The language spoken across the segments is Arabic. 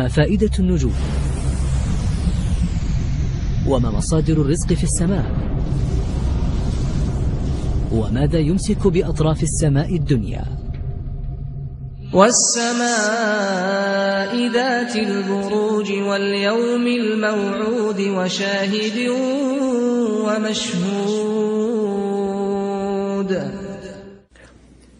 ما فائدة النجوم. وما مصادر الرزق في السماء. وماذا يمسك بأطراف السماء الدنيا. والسماء ذات البروج واليوم الموعود وشاهد ومشهود.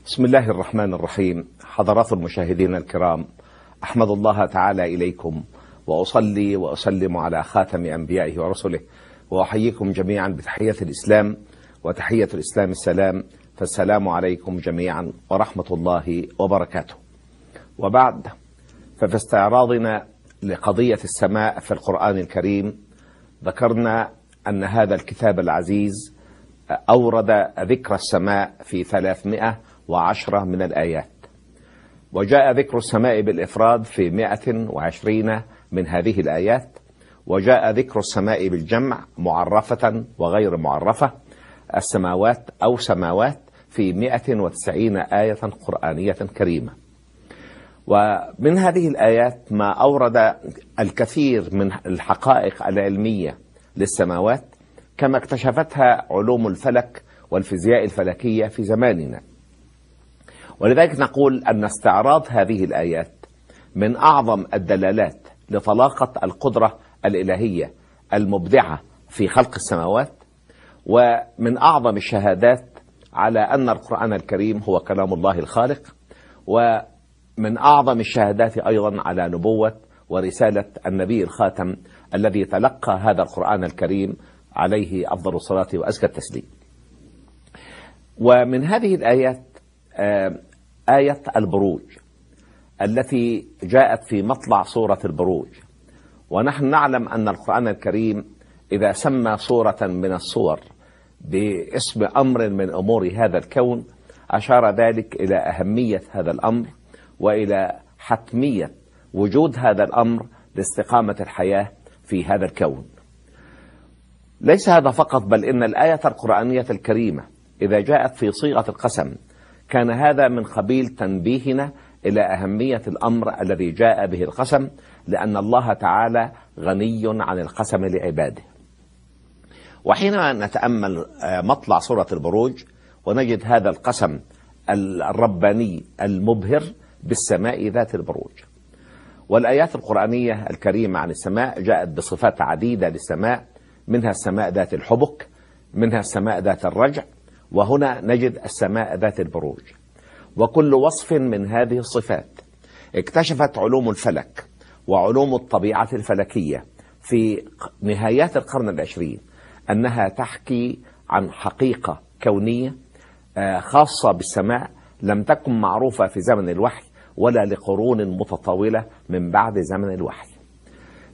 بسم الله الرحمن الرحيم. حضرات المشاهدين الكرام أحمد الله تعالى إليكم وأصلي وأسلم على خاتم أنبيائه ورسله وأحييكم جميعا بتحية الإسلام وتحية الإسلام السلام فالسلام عليكم جميعا ورحمة الله وبركاته. وبعد ففي استعراضنا لقضية السماء في القرآن الكريم ذكرنا أن هذا الكتاب العزيز أورد ذكر السماء في 310 من الآيات. وجاء ذكر السماء بالإفراد في 120 من هذه الآيات وجاء ذكر السماء بالجمع معرفة وغير معرفة. السماوات أو سماوات في 190 آية قرآنية كريمة. ومن هذه الآيات ما أورد الكثير من الحقائق العلمية للسماوات كما اكتشفتها علوم الفلك والفيزياء الفلكية في زماننا. ولذلك نقول أن استعراض هذه الآيات من أعظم الدلالات لطلاقة القدرة الإلهية المبدعة في خلق السماوات ومن أعظم الشهادات على أن القرآن الكريم هو كلام الله الخالق ومن أعظم الشهادات أيضا على نبوة ورسالة النبي الخاتم الذي تلقى هذا القرآن الكريم عليه أفضل الصلاة وأزكى التسليم. ومن هذه الآيات آية البروج التي جاءت في مطلع سورة البروج. ونحن نعلم أن القرآن الكريم إذا سمى صورة من الصور باسم أمر من أمور هذا الكون أشار ذلك إلى أهمية هذا الأمر وإلى حتمية وجود هذا الأمر لاستقامة الحياة في هذا الكون. ليس هذا فقط بل إن الآية القرآنية الكريمة إذا جاءت في صيغة القسم كان هذا من قبيل تنبيهنا إلى أهمية الأمر الذي جاء به القسم لأن الله تعالى غني عن القسم لعباده. وحينما نتأمل مطلع سورة البروج ونجد هذا القسم الرباني المبهر بالسماء ذات البروج. والآيات القرآنية الكريمة عن السماء جاءت بصفات عديدة للسماء منها السماء ذات الحبك منها السماء ذات الرجع وهنا نجد السماء ذات البروج. وكل وصف من هذه الصفات اكتشفت علوم الفلك وعلوم الطبيعة الفلكية في نهايات القرن العشرين أنها تحكي عن حقيقة كونية خاصة بالسماء لم تكن معروفة في زمن الوحي ولا لقرون متطاولة من بعد زمن الوحي.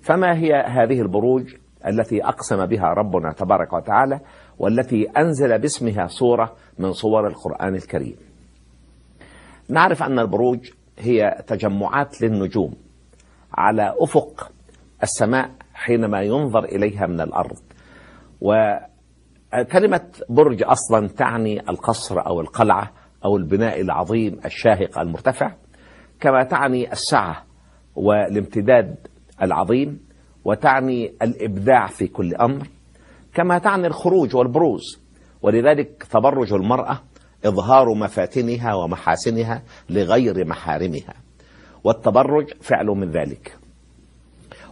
فما هي هذه البروج التي أقسم بها ربنا تبارك وتعالى والتي أنزل باسمها صورة من صور القرآن الكريم. نعرف أن البروج هي تجمعات للنجوم على أفق السماء حينما ينظر إليها من الأرض. وكلمة برج أصلا تعني القصر أو القلعة أو البناء العظيم الشاهق المرتفع كما تعني السعة والامتداد العظيم وتعني الإبداع في كل أمر. كما تعني الخروج والبروز. ولذلك تبرج المرأة إظهار مفاتنها ومحاسنها لغير محارمها. والتبرج فعل من ذلك.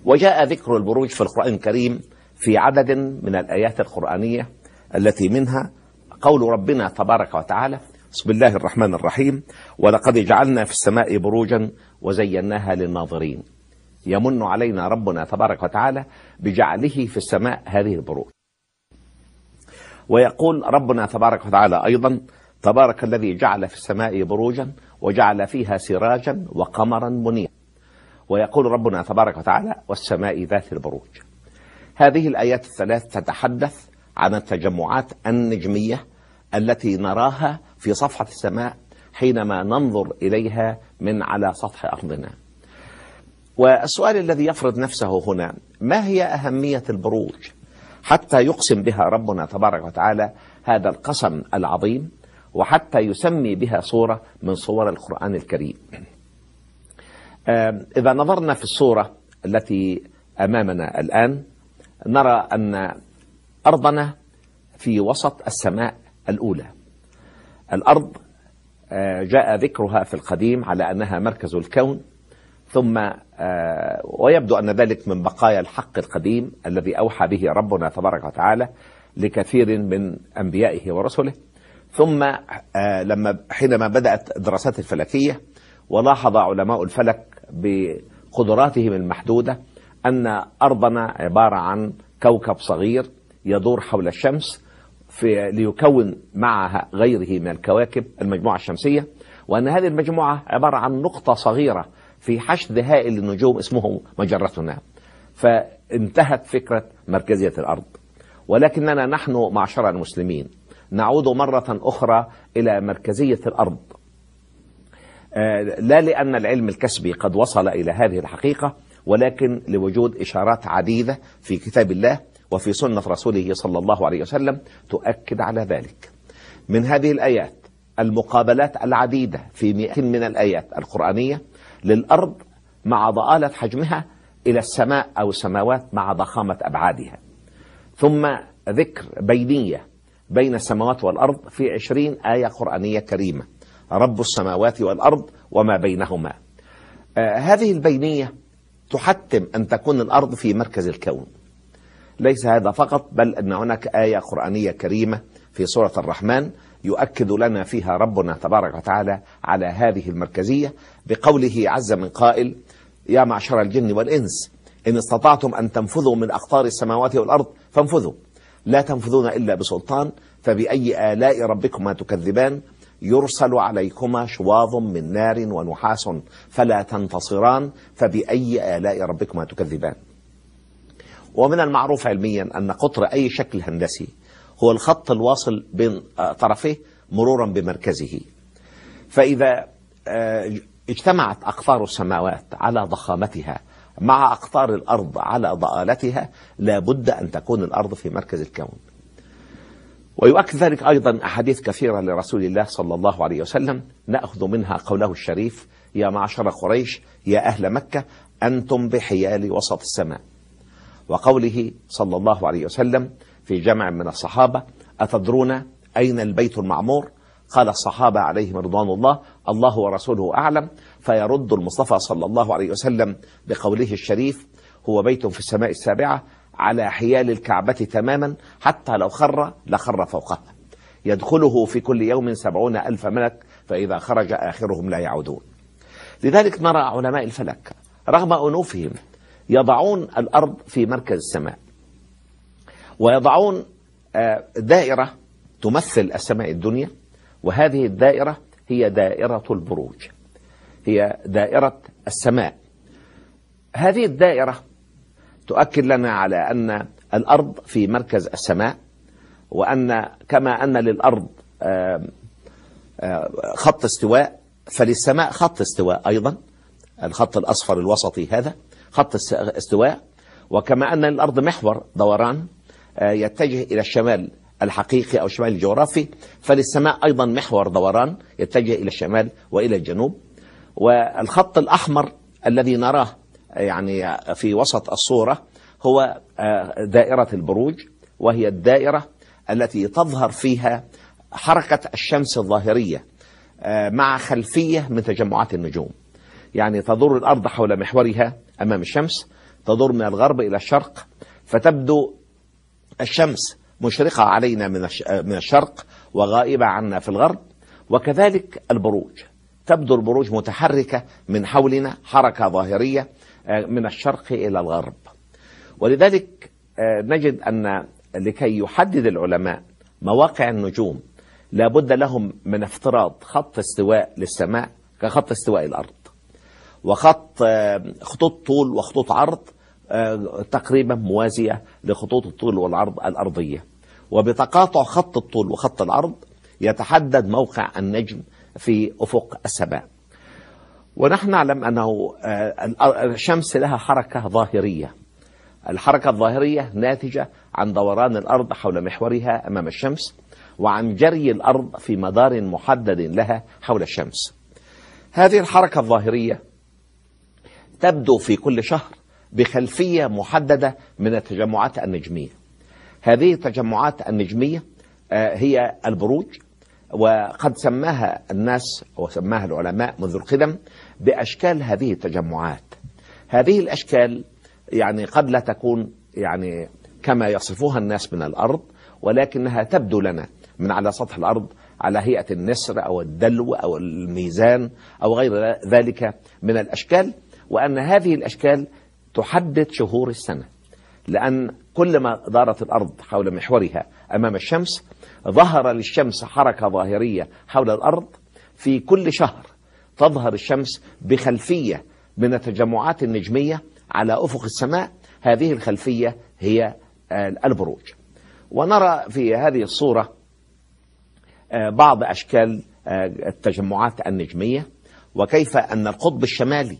وجاء ذكر البروج في القرآن الكريم في عدد من الآيات القرآنية التي منها قول ربنا تبارك وتعالى بسم الله الرحمن الرحيم ولقد جعلنا في السماء بروجا وزيناها للناظرين. يمن علينا ربنا تبارك وتعالى بجعله في السماء هذه البروج. ويقول ربنا تبارك وتعالى أيضا تبارك الذي جعل في السماء بروجا وجعل فيها سراجا وقمرا منيرا. ويقول ربنا تبارك وتعالى والسماء ذات البروج. هذه الآيات الثلاث تتحدث عن التجمعات النجمية التي نراها في صفحة السماء حينما ننظر إليها من على سطح أرضنا. والسؤال الذي يفرض نفسه هنا ما هي أهمية البروج؟ حتى يقسم بها ربنا تبارك وتعالى هذا القسم العظيم وحتى يسمي بها صورة من صور القرآن الكريم. إذا نظرنا في الصورة التي أمامنا الآن نرى أن أرضنا في وسط السماء الأولى. الأرض جاء ذكرها في القديم على أنها مركز الكون. ثم آه، ويبدو أن ذلك من بقايا الحق القديم الذي أوحى به ربنا تبارك وتعالى لكثير من أنبيائه ورسله. ثم آه، لما حينما بدأت الدراسات الفلكية ولاحظ علماء الفلك بقدراتهم المحدودة أن أرضنا عبارة عن كوكب صغير يدور حول الشمس في ليكون معها غيره من الكواكب المجموعة الشمسية. وأن هذه المجموعة عبارة عن نقطة صغيرة في حشد هائل النجوم اسمه مجرتنا فانتهت فكرة مركزية الأرض. ولكننا نحن معشر المسلمين. نعود مرة أخرى إلى مركزية الأرض. آه، لا لأن العلم الكسبي قد وصل إلى هذه الحقيقة ولكن لوجود إشارات عديدة في كتاب الله وفي سنة رسوله صلى الله عليه وسلم تؤكد على ذلك. من هذه الآيات المقابلات العديدة في مئة من الآيات القرآنية للأرض مع ضآلة حجمها إلى السماء أو السماوات مع ضخامة أبعادها. ثم ذكر بينية بين السماوات والأرض في عشرين آية قرآنية كريمة. رب السماوات والأرض وما بينهما. آه هذه البينية تحتم أن تكون الأرض في مركز الكون. ليس هذا فقط بل أن هناك آية قرآنية كريمة في سورة الرحمن يؤكد لنا فيها ربنا تبارك وتعالى على هذه المركزية بقوله عز من قائل يا معشر الجن والإنس إن استطعتم أن تنفذوا من أقطار السماوات والأرض فانفذوا لا تنفذون إلا بسلطان فبأي آلاء ربكما تكذبان يرسل عليكما شواظ من نار ونحاس فلا تنتصران فبأي آلاء ربكما تكذبان. ومن المعروف علميا أن قطر أي شكل هندسي هو الخط الواصل بين طرفيه مرورا بمركزه. فإذا اجتمعت أقطار السماوات على ضخامتها مع أقطار الأرض على ضآلتها لا بد أن تكون الأرض في مركز الكون. ويؤكد ذلك أيضا أحاديث كثيرة لرسول الله صلى الله عليه وسلم نأخذ منها قوله الشريف يا معشر قريش يا أهل مكة أنتم بحيال وسط السماء. وقوله صلى الله عليه وسلم في جمع من الصحابة أتدرون أين البيت المعمور؟ قال الصحابة عليهم رضوان الله الله ورسوله أعلم فيرد المصطفى صلى الله عليه وسلم بقوله الشريف هو بيت في السماء السابعة على حيال الكعبة تماما حتى لو خر لخر فوقها. يدخله في كل يوم سبعون ألف ملك فإذا خرج آخرهم لا يعودون. لذلك نرى علماء الفلك رغم أنوفهم يضعون الأرض في مركز السماء. ويضعون دائرة تمثل السماء الدنيا وهذه الدائرة هي دائرة البروج. هي دائرة السماء. هذه الدائرة تؤكد لنا على أن الأرض في مركز السماء وأن كما أن للأرض خط استواء فللسماء خط استواء أيضا الخط الأصفر الوسطي هذا خط استواء وكما أن للأرض محور دوران يتجه إلى الشمال الحقيقي أو الشمال الجغرافي. فللسماء أيضا محور دوران يتجه إلى الشمال وإلى الجنوب. والخط الأحمر الذي نراه يعني في وسط الصورة هو دائرة البروج وهي الدائرة التي تظهر فيها حركة الشمس الظاهرية مع خلفية من تجمعات النجوم. يعني تدور الأرض حول محورها أمام الشمس تدور من الغرب إلى الشرق فتبدو الشمس مشرقة علينا من الشرق وغائبة عنا في الغرب وكذلك البروج. تبدو البروج متحركة من حولنا حركة ظاهرية من الشرق إلى الغرب. ولذلك نجد أن لكي يحدد العلماء مواقع النجوم لابد لهم من افتراض خط استواء للسماء كخط استواء الأرض وخط خطوط طول وخطوط عرض تقريبا موازية لخطوط الطول والعرض الأرضية. وبتقاطع خط الطول وخط العرض يتحدد موقع النجم في أفق السماء. ونحن نعلم أنه الشمس لها حركة ظاهرية. الحركة الظاهرية ناتجة عن دوران الأرض حول محورها أمام الشمس وعن جري الأرض في مدار محدد لها حول الشمس. هذه الحركة الظاهرية تبدو في كل شهر. بخلفية محددة من التجمعات النجمية. هذه التجمعات النجمية آه، هي البروج وقد سماها الناس وسماها العلماء منذ القدم بأشكال هذه التجمعات. هذه الأشكال يعني قد لا تكون يعني كما يصفوها الناس من الأرض ولكنها تبدو لنا من على سطح الأرض على هيئة النسر أو الدلو أو الميزان أو غير ذلك من الأشكال وأن هذه الأشكال تحدد شهور السنة لأن كلما دارت الأرض حول محورها أمام الشمس ظهر للشمس حركة ظاهرية حول الأرض في كل شهر تظهر الشمس بخلفية من التجمعات النجمية على أفق السماء هذه الخلفية هي البروج. ونرى في هذه الصورة بعض أشكال التجمعات النجمية وكيف أن القطب الشمالي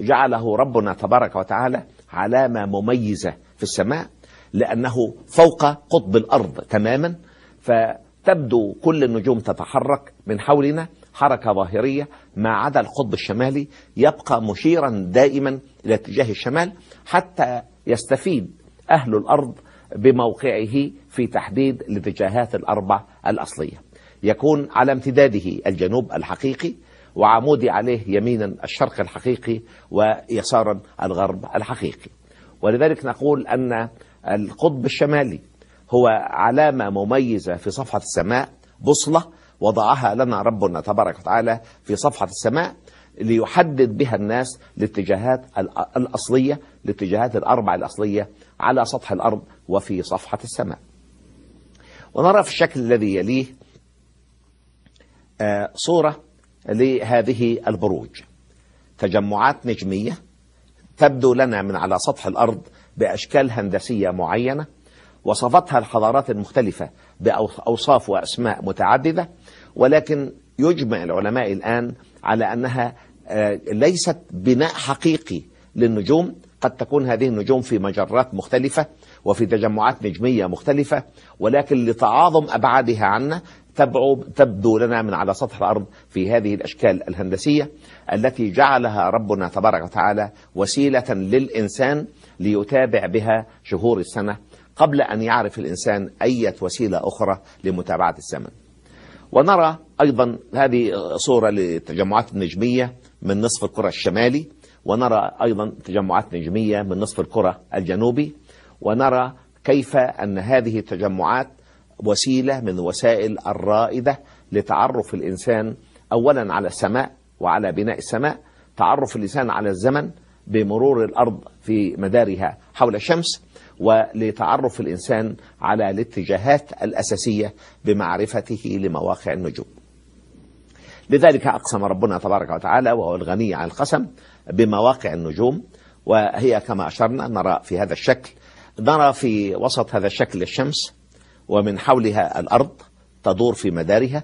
جعله ربنا تبارك وتعالى علامة مميزة في السماء لأنه فوق قطب الأرض تماما فتبدو كل النجوم تتحرك من حولنا حركة ظاهرية ما عدا القطب الشمالي يبقى مشيرا دائما إلى اتجاه الشمال حتى يستفيد أهل الأرض بموقعه في تحديد الاتجاهات الأربع الأصلية. يكون على امتداده الجنوب الحقيقي وعمودي عليه يمينا الشرق الحقيقي ويسارا الغرب الحقيقي. ولذلك نقول أن القطب الشمالي هو علامة مميزة في صفحة السماء بصلة وضعها لنا ربنا تبارك وتعالى في صفحة السماء ليحدد بها الناس الاتجاهات الأصلية الاتجاهات الأربع الأصلية على سطح الأرض وفي صفحة السماء. ونرى في الشكل الذي يليه صورة لهذه البروج. تجمعات نجمية تبدو لنا من على سطح الأرض بأشكال هندسية معينة وصفتها الحضارات المختلفة بأوصاف وأسماء متعددة ولكن يجمع العلماء الآن على أنها ليست بناء حقيقي للنجوم. قد تكون هذه النجوم في مجرات مختلفة وفي تجمعات نجمية مختلفة ولكن لتعاظم أبعادها عنا تبدو لنا من على سطح الأرض في هذه الأشكال الهندسية التي جعلها ربنا تبارك وتعالى وسيلة للإنسان ليتابع بها شهور السنة قبل أن يعرف الإنسان أي وسيلة أخرى لمتابعة الزمن. ونرى أيضا هذه صورة لتجمعات نجمية من نصف الكرة الشمالي ونرى أيضا تجمعات نجمية من نصف الكرة الجنوبي ونرى كيف أن هذه التجمعات وسيلة من وسائل الرائدة لتعرف الإنسان أولا على السماء وعلى بناء السماء تعرف الإنسان على الزمن بمرور الأرض في مدارها حول الشمس ولتعرف الإنسان على الاتجاهات الأساسية بمعرفته لمواقع النجوم. لذلك أقسم ربنا تبارك وتعالى وهو الغني عن القسم بمواقع النجوم وهي كما أشرنا نرى في هذا الشكل نرى في وسط هذا الشكل الشمس ومن حولها الأرض تدور في مدارها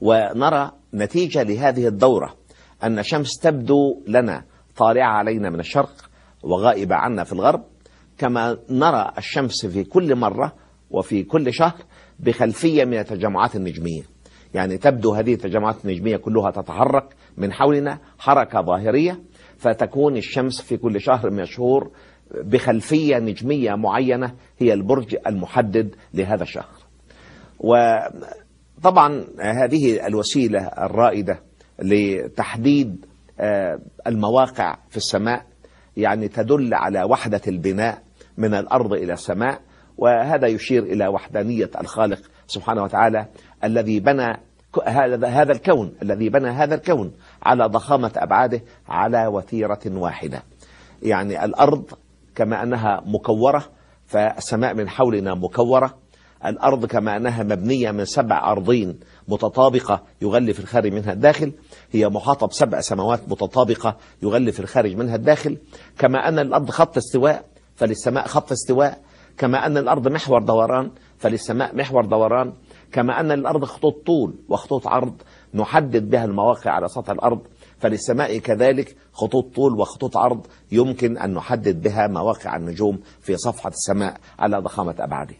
ونرى نتيجة لهذه الدورة أن الشمس تبدو لنا طالعة علينا من الشرق وغائبة عنا في الغرب كما نرى الشمس في كل مرة وفي كل شهر بخلفية من التجمعات النجمية. يعني تبدو هذه التجمعات النجمية كلها تتحرك من حولنا حركة ظاهرية فتكون الشمس في كل شهر من الشهور بخلفية نجمية معينة هي البرج المحدد لهذا الشهر. وطبعا هذه الوسيلة الرائدة لتحديد المواقع في السماء يعني تدل على وحدة البناء من الأرض إلى السماء وهذا يشير إلى وحدانية الخالق سبحانه وتعالى الذي بنى هذا هذا الكون الذي بنى هذا الكون على ضخامة أبعاده على وتيرة واحدة. يعني الأرض كما أنها مكورة فالسماء من حولنا مكورة الأرض كما أنها مبنية من سبع أرضين متطابقة يغلف الخارج منها الداخل هي محاطة بسبع سماوات متطابقة يغلف الخارج منها الداخل كما أن الأرض خط استواء فللسماء خط استواء كما أن الأرض محور دوران فللسماء محور دوران كما أن الأرض خطوط طول وخطوط عرض نحدد بها المواقع على سطح الأرض. فللسماء كذلك خطوط طول وخطوط عرض يمكن أن نحدد بها مواقع النجوم في صفحة السماء على ضخامة أبعادها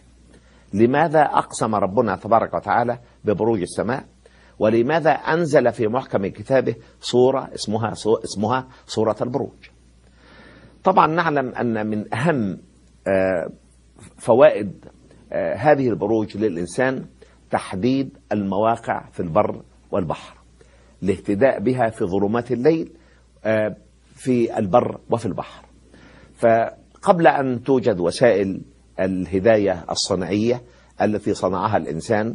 لماذا أقسم ربنا تبارك وتعالى ببروج السماء؟ ولماذا أنزل في محكم كتابه صورة اسمها اسمها سورة البروج؟ طبعا نعلم أن من أهم آه، فوائد آه، هذه البروج للإنسان تحديد المواقع في البر والبحر. الاهتداء بها في ظلمات الليل آه، في البر وفي البحر. فقبل أن توجد وسائل الهداية الصناعية التي صنعها الإنسان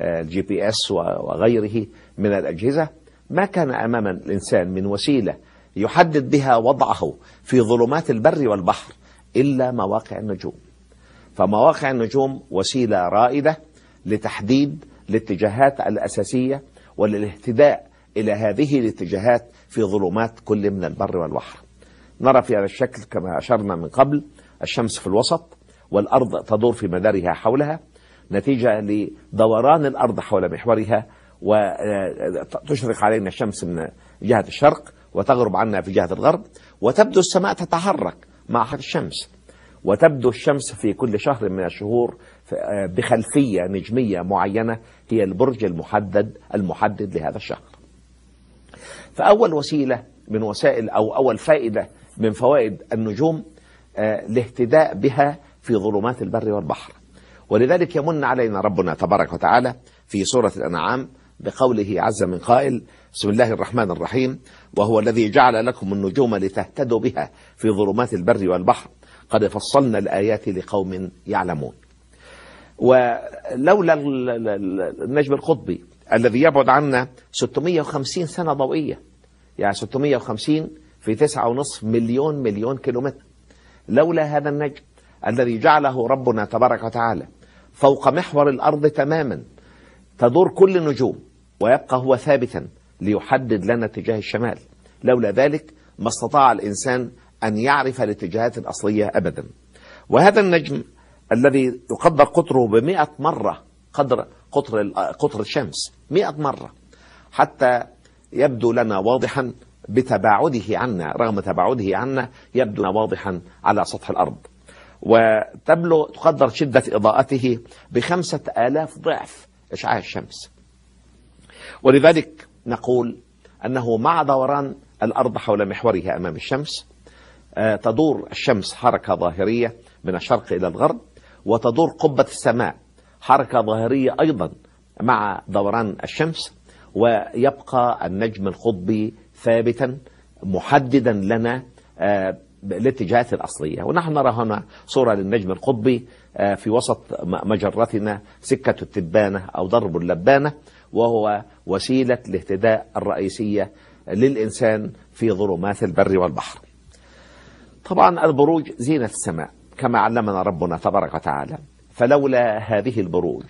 ال GPS وغيره من الأجهزة ما كان أمام الإنسان من وسيلة يحدد بها وضعه في ظلمات البر والبحر إلا مواقع النجوم. فمواقع النجوم وسيلة رائدة لتحديد الاتجاهات الأساسية وللاهتداء إلى هذه الاتجاهات في ظلمات كل من البر والبحر. نرى في هذا الشكل كما أشرنا من قبل الشمس في الوسط والأرض تدور في مدارها حولها نتيجة لدوران الأرض حول محورها وتشرق علينا الشمس من جهة الشرق وتغرب عنا في جهة الغرب وتبدو السماء تتحرك مع حركة الشمس وتبدو الشمس في كل شهر من الشهور بخلفية نجمية معينة هي البرج المحدد المحدد لهذا الشهر. فأول وسيلة من وسائل أو أول فائدة من فوائد النجوم الاهتداء بها في ظلمات البر والبحر. ولذلك يمن علينا ربنا تبارك وتعالى في سورة الأنعام بقوله عز من قائل بسم الله الرحمن الرحيم وهو الذي جعل لكم النجوم لتهتدوا بها في ظلمات البر والبحر. قد فصلنا الآيات لقوم يعلمون. ولولا النجم القطبي الذي يبعد عنا 650 سنة ضوئية. يعني 650 في 9.5 مليون مليون كيلومتر. لولا هذا النجم الذي جعله ربنا تبارك وتعالى فوق محور الأرض تماما تدور كل النجوم ويبقى هو ثابتا ليحدد لنا اتجاه الشمال. لولا ذلك ما استطاع الإنسان أن يعرف الاتجاهات الأصلية أبدا. وهذا النجم الذي يقدر قطره بمئة مرة قدر قطر, قطر الشمس مئة مرة. حتى يبدو لنا واضحا بتباعده عنا رغم تباعده عنا يبدو واضحا على سطح الأرض. وتبلغ تقدر شدة إضاءته بخمسة آلاف ضعف إشعاع الشمس. ولذلك نقول أنه مع دوران الأرض حول محورها أمام الشمس تدور الشمس حركة ظاهرية من الشرق إلى الغرب وتدور قبة السماء حركة ظاهرية أيضا مع دوران الشمس ويبقى النجم القطبي ثابتا محددا لنا الاتجاهات الأصلية. ونحن نرى هنا صورة للنجم القطبي في وسط مجرتنا سكة التبانة أو ضرب اللبانة وهو وسيلة الاهتداء الرئيسية للإنسان في ظلمات البر والبحر. طبعا البروج زينة السماء كما علمنا ربنا تبارك وتعالى. فلولا هذه البروج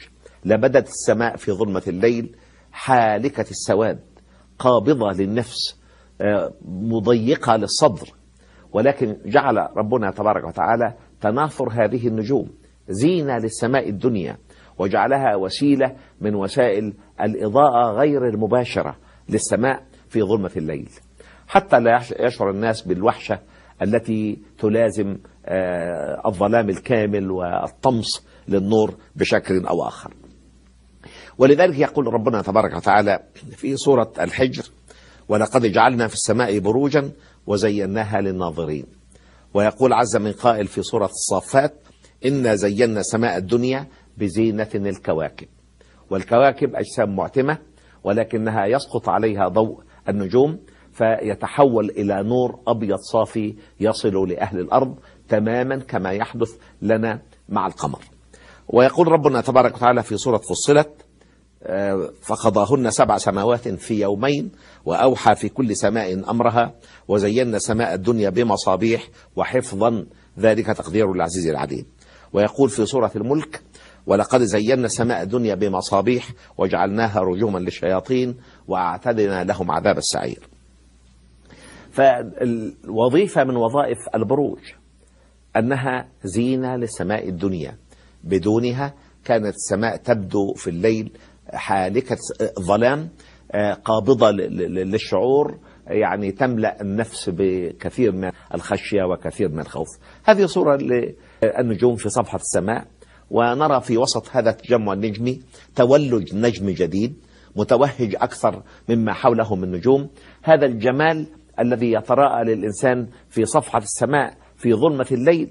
لبدت السماء في ظلمة الليل حالكة السواد قابضة للنفس مضيقة للصدر. ولكن جعل ربنا تبارك وتعالى تناثر هذه النجوم زينة للسماء الدنيا وجعلها وسيلة من وسائل الإضاءة غير المباشرة للسماء في ظلمة الليل. حتى لا يشعر الناس بالوحشة التي تلازم الظلام الكامل والطمس للنور بشكل أو آخر. ولذلك يقول ربنا تبارك وتعالى في سورة الحجر ولقد جعلنا في السماء بروجا وزيناها للناظرين. ويقول عز من قائل في سورة الصافات إنا زينا سماء الدنيا بزينة الكواكب. والكواكب أجسام معتمة ولكنها يسقط عليها ضوء النجوم فيتحول إلى نور أبيض صافي يصل لأهل الأرض تماما كما يحدث لنا مع القمر. ويقول ربنا تبارك وتعالى في سورة فصلت فقضاهن سبع سماوات في يومين وأوحى في كل سماء أمرها وزينا سماء الدنيا بمصابيح وحفظا ذلك تقدير العزيز العليم. ويقول في سورة الملك ولقد زينا سماء الدنيا بمصابيح وجعلناها رجوما للشياطين وأعتدنا لهم عذاب السعير. فالوظيفة من وظائف البروج. أنها زينة لسماء الدنيا. بدونها كانت السماء تبدو في الليل حالكة ظلام قابضة للشعور يعني تملأ النفس بكثير من الخشية وكثير من الخوف. هذه صورة للنجوم في صفحة السماء ونرى في وسط هذا التجمع النجمي تولج نجم جديد متوهج أكثر مما حوله من نجوم. هذا الجمال الذي يتراءى للإنسان في صفحة السماء في ظلمة الليل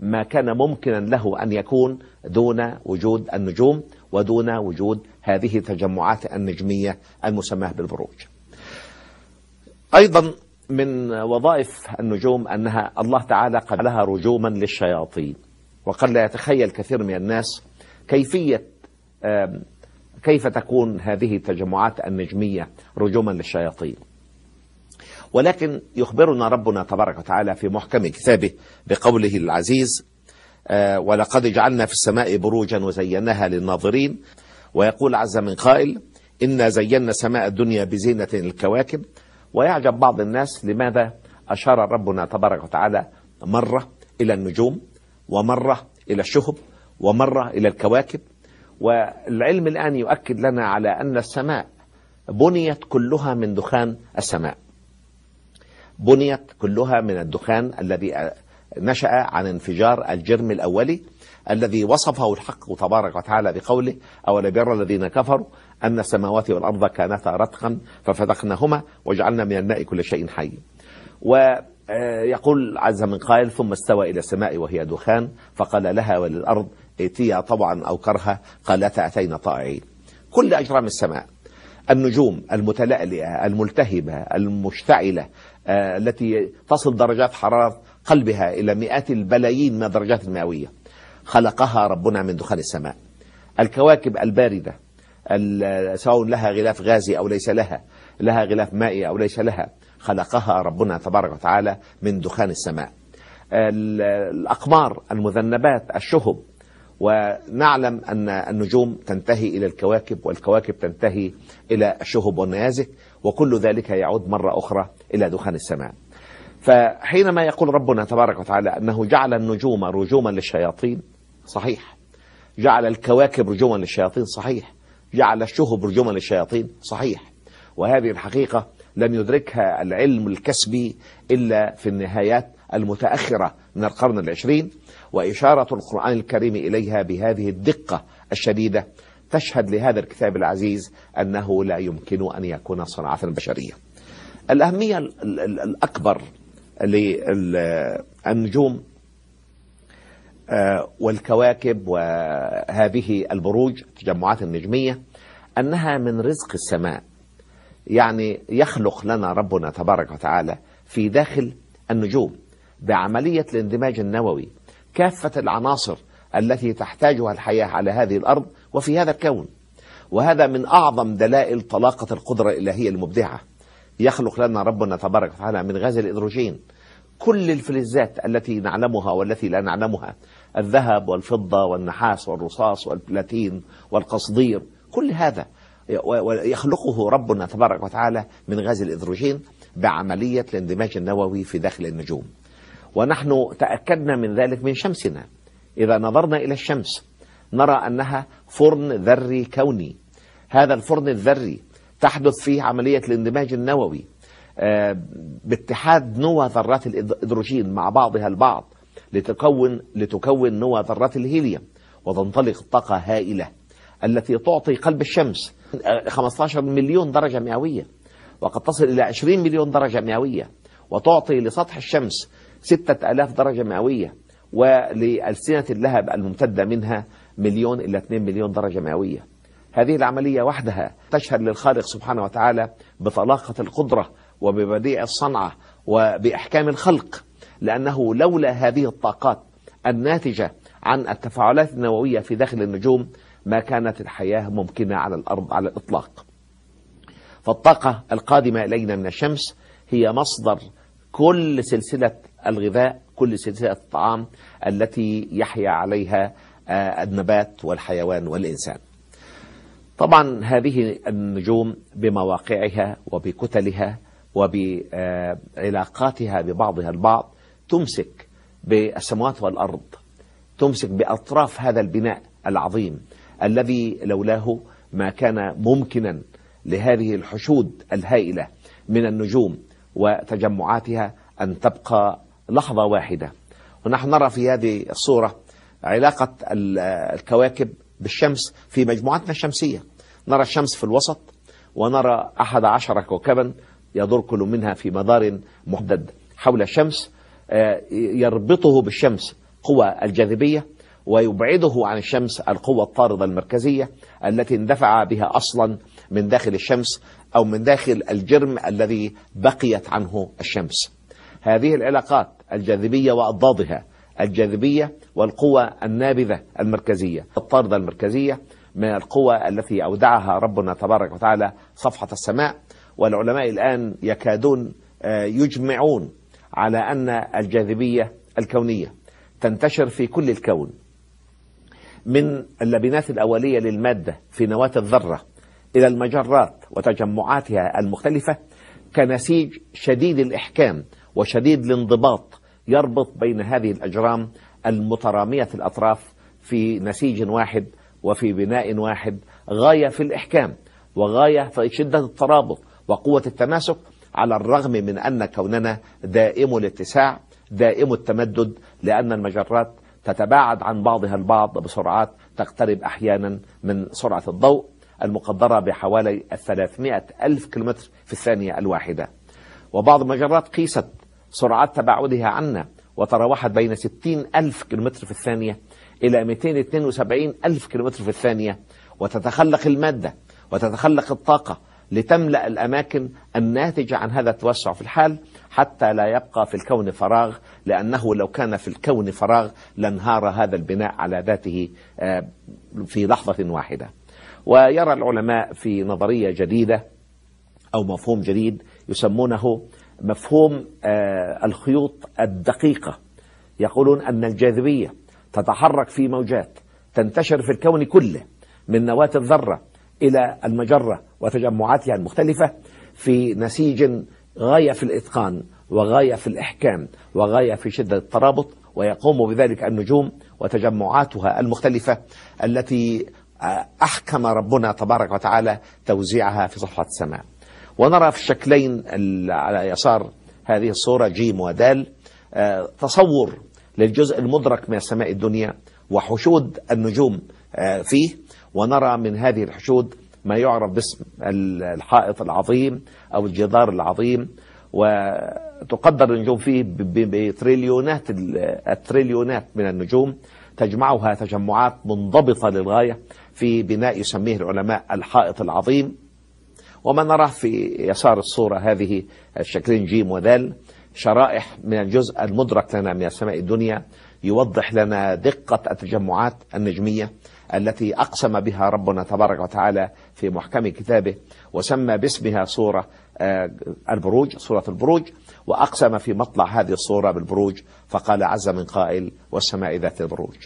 ما كان ممكنا له أن يكون دون وجود النجوم ودون وجود هذه التجمعات النجمية المسماة بالبروج. أيضا من وظائف النجوم أنها الله تعالى قد لها رجوما للشياطين. وقد لا يتخيل كثير من الناس كيفية كيف تكون هذه التجمعات النجمية رجوما للشياطين. ولكن يخبرنا ربنا تبارك وتعالى في محكم كتابه بقوله العزيز آه، ولقد جعلنا في السماء بروجا وزيناها للناظرين. ويقول عز من قائل إنا زينا سماء الدنيا بزينة الكواكب ويعجب بعض الناس لماذا أشار ربنا تبارك وتعالى مرة إلى النجوم ومرة إلى الشهب ومرة إلى الكواكب. والعلم الآن يؤكد لنا على أن السماء بنيت كلها من دخان السماء. بنيت كلها من الدخان الذي نشأ عن انفجار الجرم الأولي الذي وصفه الحق تبارك وتعالى بقوله أولم يرى الذين كفروا أن السماوات والأرض كانتا رتقا ففتقناهما وجعلنا من الماء كل شيء حي. ويقول عز من قائل ثم استوى إلى السماء وهي دخان فقال لها وللأرض ائتيا طبعا أو كرها قالتا أتينا طائعين كل أجرام السماء النجوم المتلألئة الملتهبة المشتعلة التي تصل درجات حرارة قلبها إلى مئات البلايين من الدرجات المئوية. خلقها ربنا من دخان السماء. الكواكب الباردة سواء لها غلاف غازي أو ليس لها لها غلاف مائي أو ليس لها خلقها ربنا تبارك وتعالى من دخان السماء. الأقمار المذنبات الشهب ونعلم أن النجوم تنتهي إلى الكواكب والكواكب تنتهي إلى الشهب والنيازك وكل ذلك يعود مرة أخرى إلى دخان السماء. فحينما يقول ربنا تبارك وتعالى أنه جعل النجوم رجوما للشياطين صحيح. جعل الكواكب رجوما للشياطين صحيح. جعل الشهب رجوما للشياطين صحيح. وهذه الحقيقة لم يدركها العلم الكسبي إلا في النهايات المتأخرة من القرن العشرين وإشارة القرآن الكريم إليها بهذه الدقة الشديدة تشهد لهذا الكتاب العزيز أنه لا يمكن أن يكون صنعة بشرية. الأهمية الأكبر للنجوم آه، والكواكب وهذه البروج التجمعات النجمية أنها من رزق السماء. يعني يخلق لنا ربنا تبارك وتعالى في داخل النجوم بعملية الاندماج النووي كافة العناصر التي تحتاجها الحياة على هذه الأرض وفي هذا الكون. وهذا من أعظم دلائل طلاقة القدرة الإلهية المبدعة. يخلق لنا ربنا تبارك وتعالى من غاز الإدروجين كل الفلزات التي نعلمها والتي لا نعلمها الذهب والفضة والنحاس والرصاص والبلاتين والقصدير كل هذا يخلقه ربنا تبارك وتعالى من غاز الإدروجين بعملية الاندماج النووي في داخل النجوم. ونحن تأكدنا من ذلك من شمسنا. إذا نظرنا إلى الشمس نرى أنها فرن ذري كوني. هذا الفرن الذري تحدث فيه عملية الاندماج النووي آه، باتحاد نوى ذرات الإدروجين مع بعضها البعض لتكون لتكون نوى ذرات الهيليوم وتنطلق طاقة هائلة التي تعطي قلب الشمس 15 مليون درجة مئوية وقد تصل إلى 20 مليون درجة مئوية وتعطي لسطح الشمس ستة ألاف درجة مئوية ولألسنة اللهب الممتدة منها مليون إلى 2 مليون درجة مئوية. هذه العملية وحدها تشهد للخالق سبحانه وتعالى بطلاقة القدرة وببديع الصنعة وبإحكام الخلق لأنه لولا هذه الطاقات الناتجة عن التفاعلات النووية في داخل النجوم ما كانت الحياة ممكنة على الأرض على الإطلاق. فالطاقة القادمة إلينا من الشمس هي مصدر كل سلسلة الغذاء كل سلسلة الطعام التي يحيا عليها آه، النبات والحيوان والإنسان. طبعا هذه النجوم بمواقعها وبكتلها وبعلاقاتها ببعضها البعض تمسك بالسماوات والأرض تمسك بأطراف هذا البناء العظيم الذي لولاه ما كان ممكنا لهذه الحشود الهائلة من النجوم وتجمعاتها أن تبقى لحظة واحدة. ونحن نرى في هذه الصورة علاقة الكواكب بالشمس في مجموعتنا الشمسية. نرى الشمس في الوسط ونرى أحد عشر كوكبا يدور كل منها في مدار محدد حول الشمس. آه، يربطه بالشمس قوى الجاذبية ويبعده عن الشمس القوة الطاردة المركزية التي اندفع بها أصلا من داخل الشمس أو من داخل الجرم الذي بقيت عنه الشمس. هذه العلاقات الجاذبية وأضدادها الجاذبية والقوة النابذة المركزية الطاردة المركزية من القوى التي أودعها ربنا تبارك وتعالى صفحة السماء. والعلماء الآن يكادون آه، يجمعون على أن الجاذبية الكونية تنتشر في كل الكون من اللبنات الأولية للمادة في نواة الذرة إلى المجرات وتجمعاتها المختلفة كنسيج شديد الإحكام وشديد الانضباط يربط بين هذه الأجرام المترامية الأطراف في نسيج واحد وفي بناء واحد غاية في الإحكام وغاية في شدة الترابط وقوة التماسك على الرغم من أن كوننا دائم الاتساع دائم التمدد لأن المجرات تتباعد عن بعضها البعض بسرعات تقترب أحيانا من سرعة الضوء المقدرة بحوالي 300 ألف كيلومتر في الثانية الواحدة. وبعض المجرات قيست سرعات تباعدها عنا وتراوحت بين 60 ألف كيلومتر في الثانية إلى 272 ألف كيلومتر في الثانية. وتتخلق المادة وتتخلق الطاقة لتملأ الأماكن الناتجة عن هذا التوسع في الحال حتى لا يبقى في الكون فراغ لأنه لو كان في الكون فراغ لانهار هذا البناء على ذاته آه، في لحظة واحدة. ويرى العلماء في نظرية جديدة أو مفهوم جديد يسمونه مفهوم آه، الخيوط الدقيقة. يقولون أن الجاذبية تتحرك في موجات تنتشر في الكون كله من نواة الذرة إلى المجرة وتجمعاتها المختلفة في نسيج غاية في الإتقان وغاية في الإحكام وغاية في شدة الترابط ويقوم بذلك النجوم وتجمعاتها المختلفة التي أحكم ربنا تبارك وتعالى توزيعها في صفحة السماء. ونرى في الشكلين على يسار هذه الصورة جيم ودال. آه، تصور للجزء المدرك من السماء الدنيا وحشود النجوم آه، فيه. ونرى من هذه الحشود ما يعرف باسم الحائط العظيم أو الجدار العظيم. وتقدر النجوم فيه بتريليونات التريليونات من النجوم. تجمعها تجمعات منضبطة للغاية في بناء يسميه العلماء الحائط العظيم. وما نراه في يسار الصورة هذه الشكلين جيم وذال. شرائح من الجزء المدرك لنا من السماء الدنيا يوضح لنا دقة التجمعات النجمية التي أقسم بها ربنا تبارك وتعالى في محكم كتابه وسمى باسمها سورة آه، البروج سورة البروج وأقسم في مطلع هذه السورة بالبروج فقال عز من قائل والسماء ذات البروج.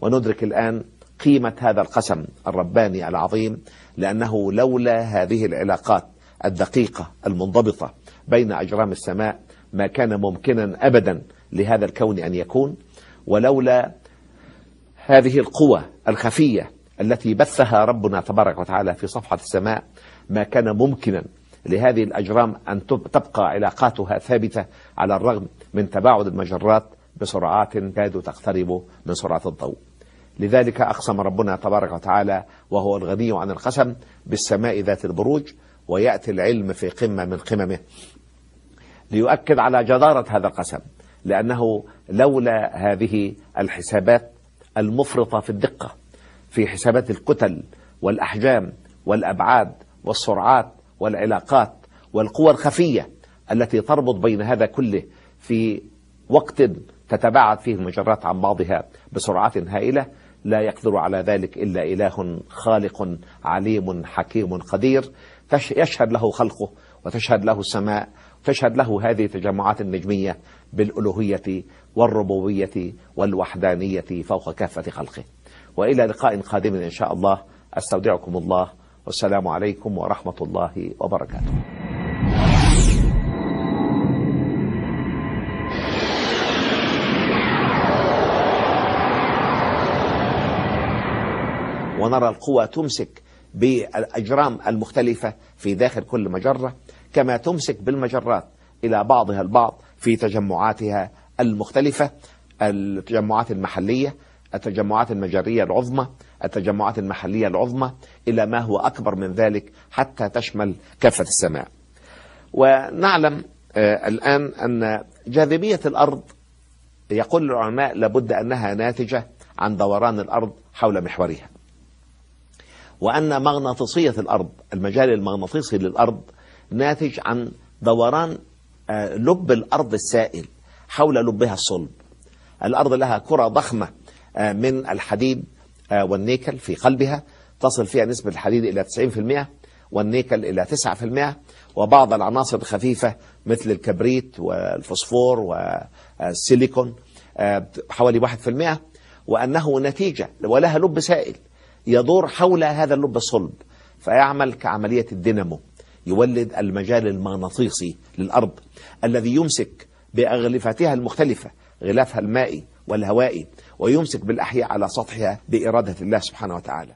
وندرك الآن قيمة هذا القسم الرباني العظيم لأنه لولا هذه العلاقات الدقيقة المنضبطة بين أجرام السماء ما كان ممكنا أبدا لهذا الكون أن يكون ولولا هذه القوى الخفية التي بثها ربنا تبارك وتعالى في صفحة السماء ما كان ممكنا لهذه الأجرام أن تبقى علاقاتها ثابتة على الرغم من تباعد المجرات بسرعات كادوا تقترب من سرعة الضوء. لذلك أقسم ربنا تبارك وتعالى وهو الغني عن القسم بالسماء ذات البروج ويأتي العلم في قمة من قممه. ليؤكد على جدارة هذا القسم لأنه لولا هذه الحسابات المفرطة في الدقة في حسابات الكتل والأحجام والأبعاد والسرعات والعلاقات والقوى الخفية التي تربط بين هذا كله في وقت تتباعد فيه المجرات عن بعضها. بسرعات هائلة لا يقدر على ذلك إلا إله خالق عليم حكيم قدير. يشهد له خلقه وتشهد له السماء تشهد له هذه التجمعات النجمية بالألوهية والربوبية والوحدانية فوق كافة خلقه. وإلى لقاء قادم إن شاء الله. أستودعكم الله. والسلام عليكم ورحمة الله وبركاته. ونرى القوى تمسك بالأجرام المختلفة في داخل كل مجرة كما تمسك بالمجرات إلى بعضها البعض في تجمعاتها المختلفة التجمعات المحلية التجمعات المجرية العظمى التجمعات المحلية العظمى إلى ما هو أكبر من ذلك حتى تشمل كافة السماء. ونعلم آه، الآن أن جاذبية الأرض يقول العلماء لابد أنها ناتجة عن دوران الأرض حول محورها. وأن مغناطيسية الأرض المجال المغناطيسي للأرض ناتج عن دوران آه، لب الأرض السائل حول لبها الصلب. الأرض لها كرة ضخمة آه، من الحديد آه، والنيكل في قلبها تصل فيها نسبة الحديد إلى 90% والنيكل إلى 9% وبعض العناصر الخفيفة مثل الكبريت والفوسفور والسيليكون حوالي 1% وأنه نتيجة ولها لب سائل. يدور حول هذا اللب الصلب فيعمل كعملية الدينامو يولد المجال المغناطيسي للأرض الذي يمسك بأغلفتها المختلفة غلافها المائي والهوائي ويمسك بالأحياء على سطحها بإرادة الله سبحانه وتعالى.